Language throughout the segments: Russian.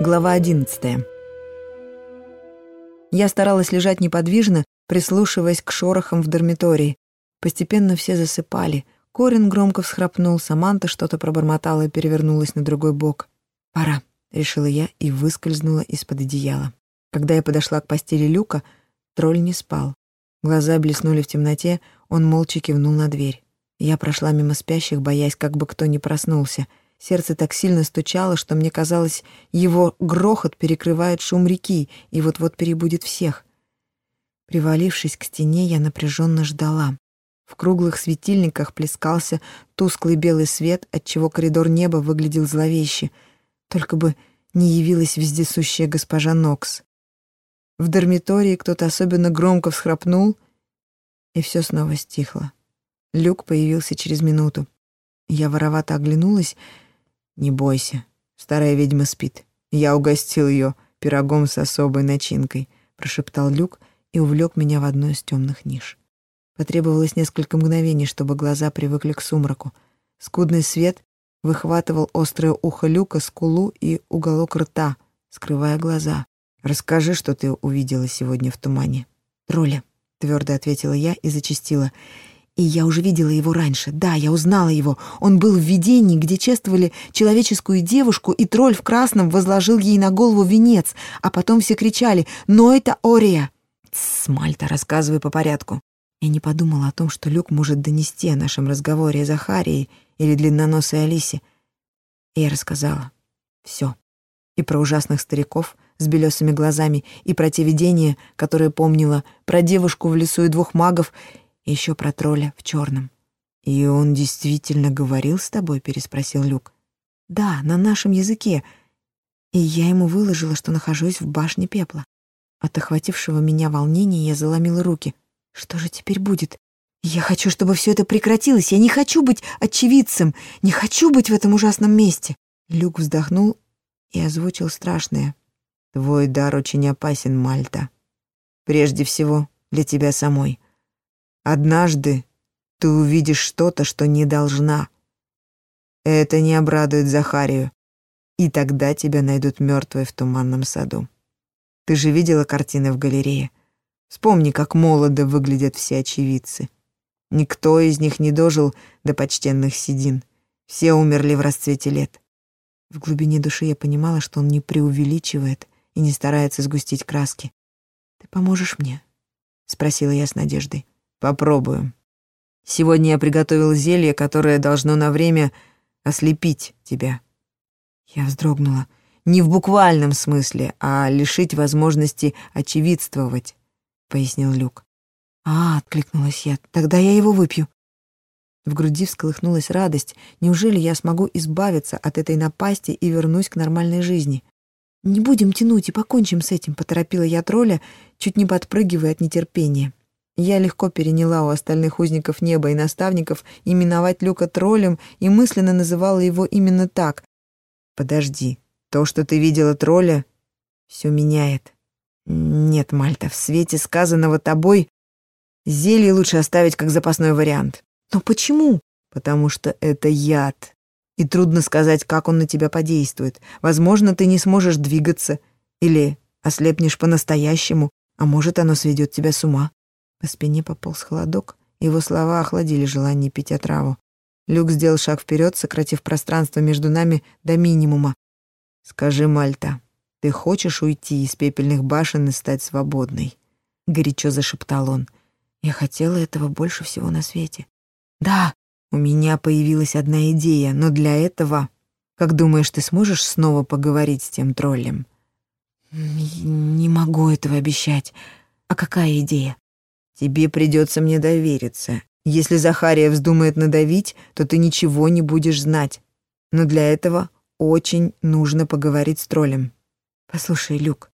Глава 11. Я старалась лежать неподвижно, прислушиваясь к шорохам в дармитории. Постепенно все засыпали. Корин громко всхрапнул, Саманта что-то пробормотала и перевернулась на другой бок. «Пора», — решила я и выскользнула из-под одеяла. Когда я подошла к постели Люка, тролль не спал. Глаза блеснули в темноте, он молча кивнул на дверь. Я прошла мимо спящих, боясь, как бы кто ни проснулся — Сердце так сильно стучало, что мне казалось, его грохот перекрывает шум реки и вот-вот перебудет всех. Привалившись к стене, я напряженно ждала. В круглых светильниках плескался тусклый белый свет, отчего коридор неба выглядел зловеще. Только бы не явилась вездесущая госпожа Нокс. В дармитории кто-то особенно громко всхрапнул, и все снова стихло. Люк появился через минуту. Я воровато оглянулась «Не бойся, старая ведьма спит. Я угостил ее пирогом с особой начинкой», — прошептал Люк и увлек меня в одну из темных ниш. Потребовалось несколько мгновений, чтобы глаза привыкли к сумраку. Скудный свет выхватывал острое ухо Люка, скулу и уголок рта, скрывая глаза. «Расскажи, что ты увидела сегодня в тумане». «Тролля», — твердо ответила я и зачастила. И я уже видела его раньше. Да, я узнала его. Он был в видении, где чествовали человеческую девушку, и тролль в красном возложил ей на голову венец, а потом все кричали «Но это Ория!» «Тссс, Мальта, рассказывай по порядку». Я не подумала о том, что Люк может донести о нашем разговоре Захарии или длинноносой Алисе. И я рассказала. Все. И про ужасных стариков с белесыми глазами, и про те видения, которые помнила, про девушку в лесу и двух магов — еще про тролля в черном. «И он действительно говорил с тобой?» — переспросил Люк. «Да, на нашем языке. И я ему выложила, что нахожусь в башне пепла. От охватившего меня волнения я заломила руки. Что же теперь будет? Я хочу, чтобы все это прекратилось. Я не хочу быть очевидцем. Не хочу быть в этом ужасном месте». Люк вздохнул и озвучил страшное. «Твой дар очень опасен, Мальта. Прежде всего, для тебя самой. Однажды ты увидишь что-то, что не должна. Это не обрадует Захарию, и тогда тебя найдут мертвой в туманном саду. Ты же видела картины в галерее? Вспомни, как молодо выглядят все очевидцы. Никто из них не дожил до почтенных седин. Все умерли в расцвете лет. В глубине души я понимала, что он не преувеличивает и не старается сгустить краски. «Ты поможешь мне?» — спросила я с надеждой. Попробую. Сегодня я приготовил зелье, которое должно на время ослепить тебя. Я вздрогнула. Не в буквальном смысле, а лишить возможности очевидствовать, пояснил Люк. А, откликнулась я. Тогда я его выпью. В груди всколыхнулась радость. Неужели я смогу избавиться от этой напасти и вернусь к нормальной жизни? Не будем тянуть и покончим с этим, поторопила я тролля, чуть не подпрыгивая от нетерпения. Я легко переняла у остальных узников неба и наставников именовать Люка троллем и мысленно называла его именно так. «Подожди, то, что ты видела тролля, все меняет. Нет, Мальта, в свете сказанного тобой зелье лучше оставить как запасной вариант. Но почему? Потому что это яд. И трудно сказать, как он на тебя подействует. Возможно, ты не сможешь двигаться или ослепнешь по-настоящему, а может, оно сведет тебя с ума. По спине пополз холодок, его слова охладили желание пить отраву. Люк сделал шаг вперед, сократив пространство между нами до минимума. «Скажи, Мальта, ты хочешь уйти из пепельных башен и стать свободной?» Горячо зашептал он. Я хотела этого больше всего на свете. «Да, у меня появилась одна идея, но для этого... Как думаешь, ты сможешь снова поговорить с тем троллем?» «Не могу этого обещать. А какая идея?» Тебе придется мне довериться. Если Захария вздумает надавить, то ты ничего не будешь знать. Но для этого очень нужно поговорить с троллем. Послушай, Люк,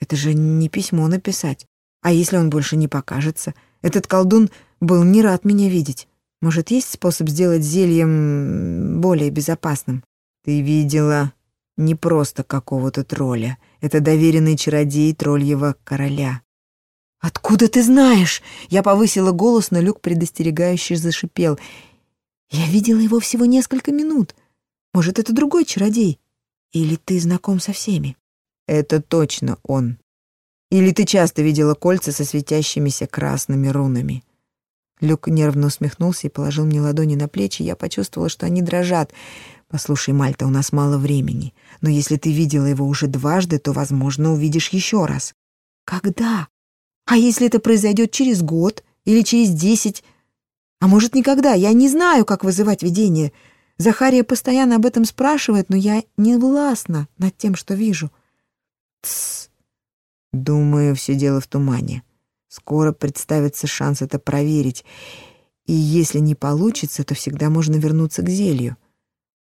это же не письмо написать. А если он больше не покажется? Этот колдун был не рад меня видеть. Может, есть способ сделать зельем более безопасным? Ты видела не просто какого-то тролля. Это доверенный чародей тролльего короля. «Откуда ты знаешь?» Я повысила голос, но Люк предостерегающе зашипел. «Я видела его всего несколько минут. Может, это другой чародей? Или ты знаком со всеми?» Это точно он. Или ты часто видела кольца со светящимися красными рунами?» Люк нервно усмехнулся и положил мне ладони на плечи. Я почувствовала, что они дрожат. «Послушай, Мальта, у нас мало времени. Но если ты видела его уже дважды, то, возможно, увидишь еще раз». «Когда? А если это произойдет через год или через десять? А может, никогда? Я не знаю, как вызывать видение. Захария постоянно об этом спрашивает, но я не властна над тем, что вижу». «Тссс. Думаю, все дело в тумане. Скоро представится шанс это проверить. И если не получится, то всегда можно вернуться к зелью.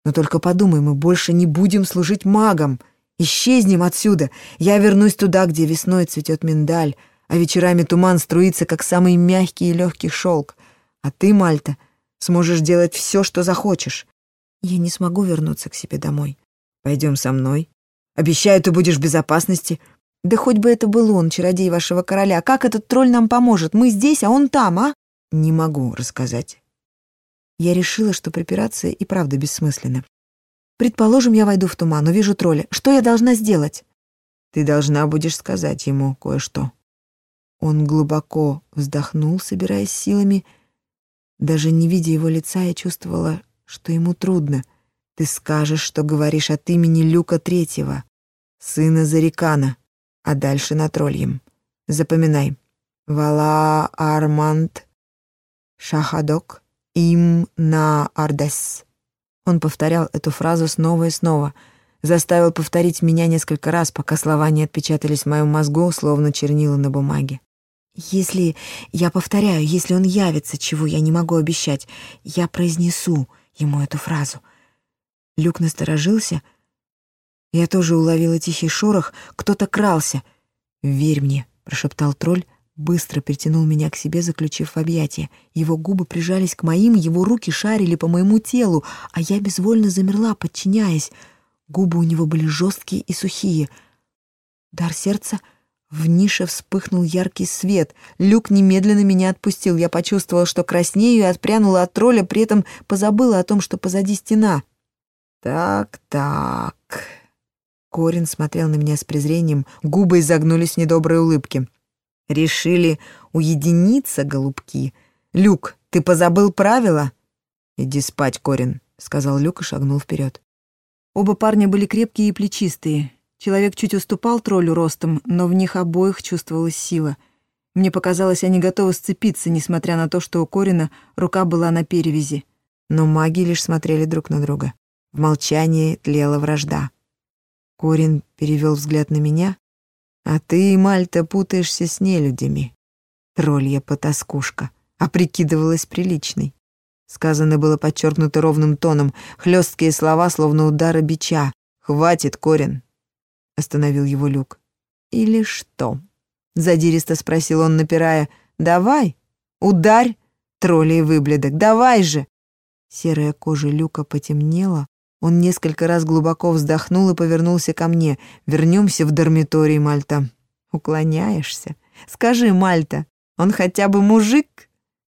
Но только подумай, мы больше не будем служить магам. Исчезнем отсюда. Я вернусь туда, где весной цветет миндаль, а вечерами туман струится, как самый мягкий и легкий шелк. А ты, Мальта, сможешь делать все, что захочешь. Я не смогу вернуться к себе домой. Пойдем со мной. Обещаю, ты будешь в безопасности. Да хоть бы это был он, чародей вашего короля. Как этот тролль нам поможет? Мы здесь, а он там, а? Не могу рассказать. Я решила, что припираться и правда бессмысленно. Предположим, я войду в туман, увижу тролля. Что я должна сделать? Ты должна будешь сказать ему кое-что. Он глубоко вздохнул, собираясь силами. Даже не видя его лица, я чувствовала, что ему трудно. Ты скажешь, что говоришь от имени Люка Третьего, сына Зарикана а дальше на тролльем. Запоминай. Вала Арманд Шахадок им на Ардес. Он повторял эту фразу снова и снова, заставил повторить меня несколько раз, пока слова не отпечатались в моем мозгу, словно чернила на бумаге. Если я повторяю, если он явится, чего я не могу обещать, я произнесу ему эту фразу. Люк насторожился — я тоже уловила тихий шорох, кто-то крался. «Верь мне», — прошептал тролль, быстро притянул меня к себе, заключив в объятия. Его губы прижались к моим, его руки шарили по моему телу, а я безвольно замерла, подчиняясь. Губы у него были жесткие и сухие. Дар сердца в нише вспыхнул яркий свет. Люк немедленно меня отпустил. Я почувствовала, что краснею, и отпрянула от тролля, при этом позабыла о том, что позади стена. «Так-так...» Корин смотрел на меня с презрением, губы изогнулись в недоброй улыбке. «Решили уединиться, голубки? Люк, ты позабыл правила?» «Иди спать, Корин», — сказал Люк и шагнул вперед. Оба парня были крепкие и плечистые. Человек чуть уступал троллю ростом, но в них обоих чувствовалась сила. Мне показалось, они готовы сцепиться, несмотря на то, что у Корина рука была на перевязи. Но маги лишь смотрели друг на друга. В молчании тлела вражда. Корин перевел взгляд на меня. «А ты, Мальта, путаешься с нелюдями. Троллья потаскушка, а прикидывалась приличной». Сказано было подчеркнуто ровным тоном, хлесткие слова, словно удары бича. «Хватит, Корин!» — остановил его Люк. «Или что?» — задиристо спросил он, напирая. «Давай, ударь, троллей выблядок, давай же!» Серая кожа Люка потемнела, он несколько раз глубоко вздохнул и повернулся ко мне. «Вернемся в дармиторий, Мальта». «Уклоняешься? Скажи, Мальта, он хотя бы мужик?»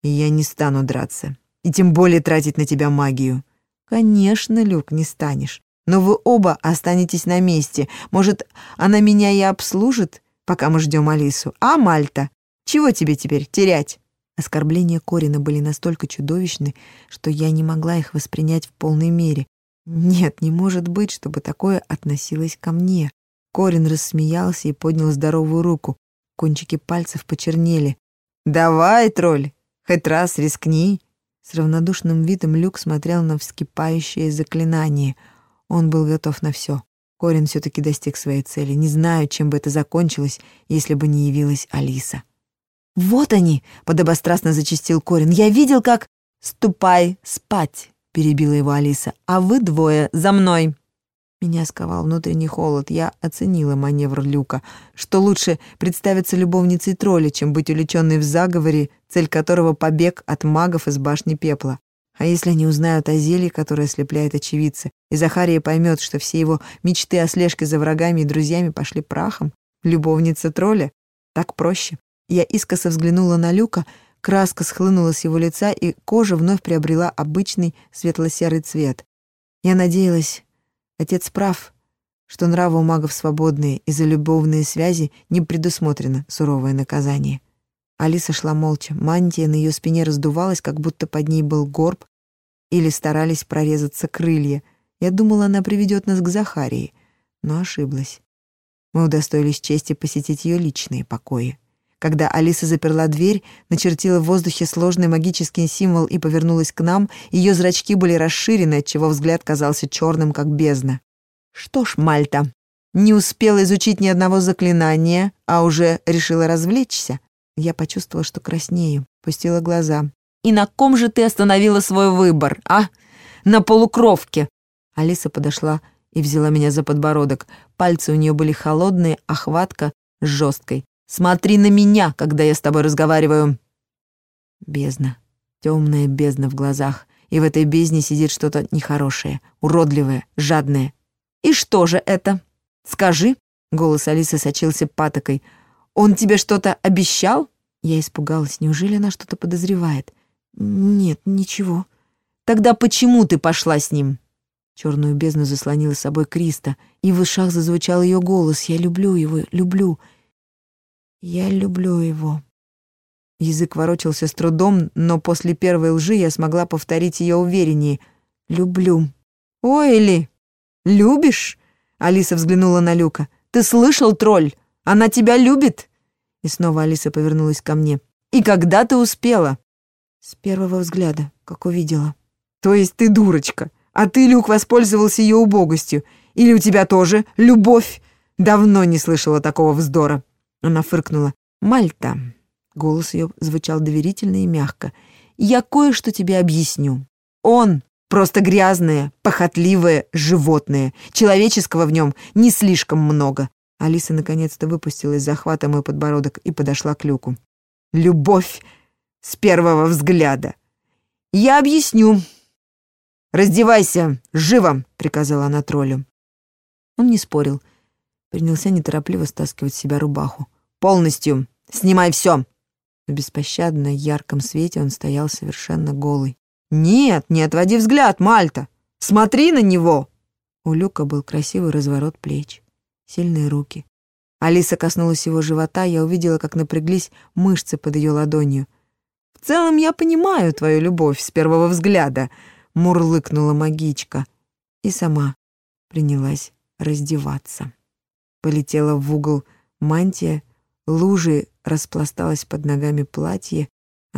«И я не стану драться. И тем более тратить на тебя магию». «Конечно, Люк, не станешь. Но вы оба останетесь на месте. Может, она меня и обслужит, пока мы ждем Алису. А, Мальта, чего тебе теперь терять?» Оскорбления Корина были настолько чудовищны, что я не могла их воспринять в полной мере. Нет, не может быть, чтобы такое относилось ко мне. Корин рассмеялся и поднял здоровую руку. Кончики пальцев почернели. «Давай, тролль, хоть раз рискни!» С равнодушным видом Люк смотрел на вскипающее заклинание. Он был готов на все. Корин все-таки достиг своей цели. Не знаю, чем бы это закончилось, если бы не явилась Алиса. «Вот они!» — подобострастно зачастил Корин. «Я видел, как...» «Ступай спать!» — перебила его Алиса. «А вы двое за мной!» Меня сковал внутренний холод. Я оценила маневр Люка. Что лучше представиться любовницей тролля, чем быть увлеченной в заговоре, цель которого — побег от магов из башни пепла. А если они узнают о зелье, которое ослепляет очевидца, и Захария поймет, что все его мечты о слежке за врагами и друзьями пошли прахом? Любовница тролля? Так проще. Я искоса взглянула на Люка — Краска схлынула с его лица, и кожа вновь приобрела обычный светло-серый цвет. Я надеялась, отец прав. что нравы у магов свободные и за любовные связи не предусмотрено суровое наказание. Алиса шла молча, мантия на ее спине раздувалась, как будто под ней был горб, или старались прорезаться крылья. Я думала, она приведет нас к Захарии, но ошиблась. Мы удостоились чести посетить ее личные покои. Когда Алиса заперла дверь, начертила в воздухе сложный магический символ и повернулась к нам, ее зрачки были расширены, отчего взгляд казался черным, как бездна. «Что ж, Мальта, не успела изучить ни одного заклинания, а уже решила развлечься?» Я почувствовала, что краснею, пустила глаза. «И на ком же ты остановила свой выбор, а? На полукровке!» Алиса подошла и взяла меня за подбородок. Пальцы у нее были холодные, а хватка — жесткой. Смотри на меня, когда я с тобой разговариваю. Бездна. Темная бездна в глазах. И в этой бездне сидит что-то нехорошее, уродливое, жадное. И что же это? Скажи. Голос Алисы сочился патокой. Он тебе что-то обещал? Я испугалась. Неужели она что-то подозревает? Нет, ничего. Тогда почему ты пошла с ним? Черную бездну заслонила собой Криста, и в ушах зазвучал ее голос. Я люблю его, люблю. Я люблю его. Язык ворочался с трудом, но после первой лжи я смогла повторить ее увереннее. «Люблю». «Ой, Эли, любишь?» Алиса взглянула на Люка. «Ты слышал, тролль? Она тебя любит?» И снова Алиса повернулась ко мне. «И когда ты успела?» «С первого взгляда, как увидела». «То есть ты дурочка, а ты, Люк, воспользовался ее убогостью. Или у тебя тоже любовь?» Давно не слышала такого вздора. Она фыркнула. «Мальта». Голос ее звучал доверительно и мягко. «Я кое-что тебе объясню. Он просто грязное, похотливое животное. Человеческого в нем не слишком много». Алиса наконец-то выпустила из захвата мой подбородок и подошла к люку. «Любовь с первого взгляда. Я объясню. Раздевайся, живо!» — приказала она троллю. Он не спорил принялся неторопливо стаскивать с себя рубаху. «Полностью! Снимай все!» В беспощадно ярком свете он стоял совершенно голый. «Нет, не отводи взгляд, Мальта! Смотри на него!» У Люка был красивый разворот плеч, сильные руки. Алиса коснулась его живота, я увидела, как напряглись мышцы под ее ладонью. «В целом я понимаю твою любовь с первого взгляда», — мурлыкнула магичка. И сама принялась раздеваться полетела в угол мантия, лужи распласталась под ногами платье,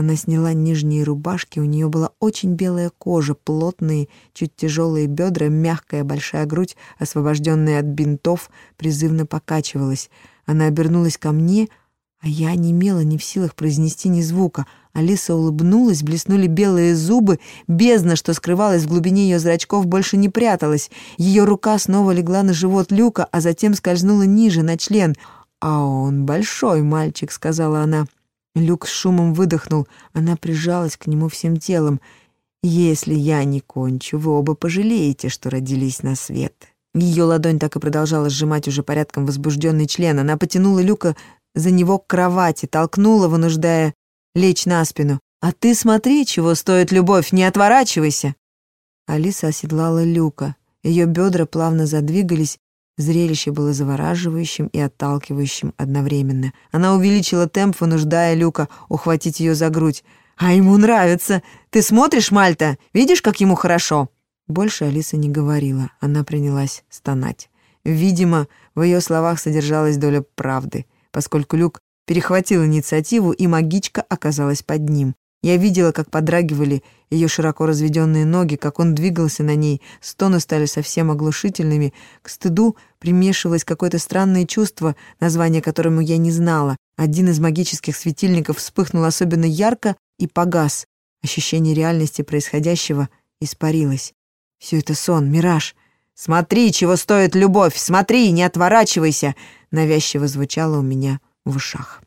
она сняла нижние рубашки, у нее была очень белая кожа, плотные, чуть тяжелые бедра, мягкая большая грудь, освобожденная от бинтов, призывно покачивалась. Она обернулась ко мне, а я не имела ни в силах произнести ни звука. Алиса улыбнулась, блеснули белые зубы, бездна, что скрывалась в глубине ее зрачков, больше не пряталась. Ее рука снова легла на живот Люка, а затем скользнула ниже, на член. «А он большой мальчик», — сказала она. Люк с шумом выдохнул. Она прижалась к нему всем телом. «Если я не кончу, вы оба пожалеете, что родились на свет». Ее ладонь так и продолжала сжимать уже порядком возбужденный член. Она потянула Люка за него к кровати, толкнула, вынуждая лечь на спину. «А ты смотри, чего стоит любовь, не отворачивайся!» Алиса оседлала Люка. Ее бедра плавно задвигались, зрелище было завораживающим и отталкивающим одновременно. Она увеличила темп, вынуждая Люка ухватить ее за грудь. «А ему нравится! Ты смотришь, Мальта? Видишь, как ему хорошо?» Больше Алиса не говорила, она принялась стонать. Видимо, в ее словах содержалась доля правды — поскольку Люк перехватил инициативу, и магичка оказалась под ним. Я видела, как подрагивали ее широко разведенные ноги, как он двигался на ней, стоны стали совсем оглушительными. К стыду примешивалось какое-то странное чувство, название которому я не знала. Один из магических светильников вспыхнул особенно ярко и погас. Ощущение реальности происходящего испарилось. Все это сон, мираж. «Смотри, чего стоит любовь! Смотри, не отворачивайся!» навязчиво звучало у меня в ушах.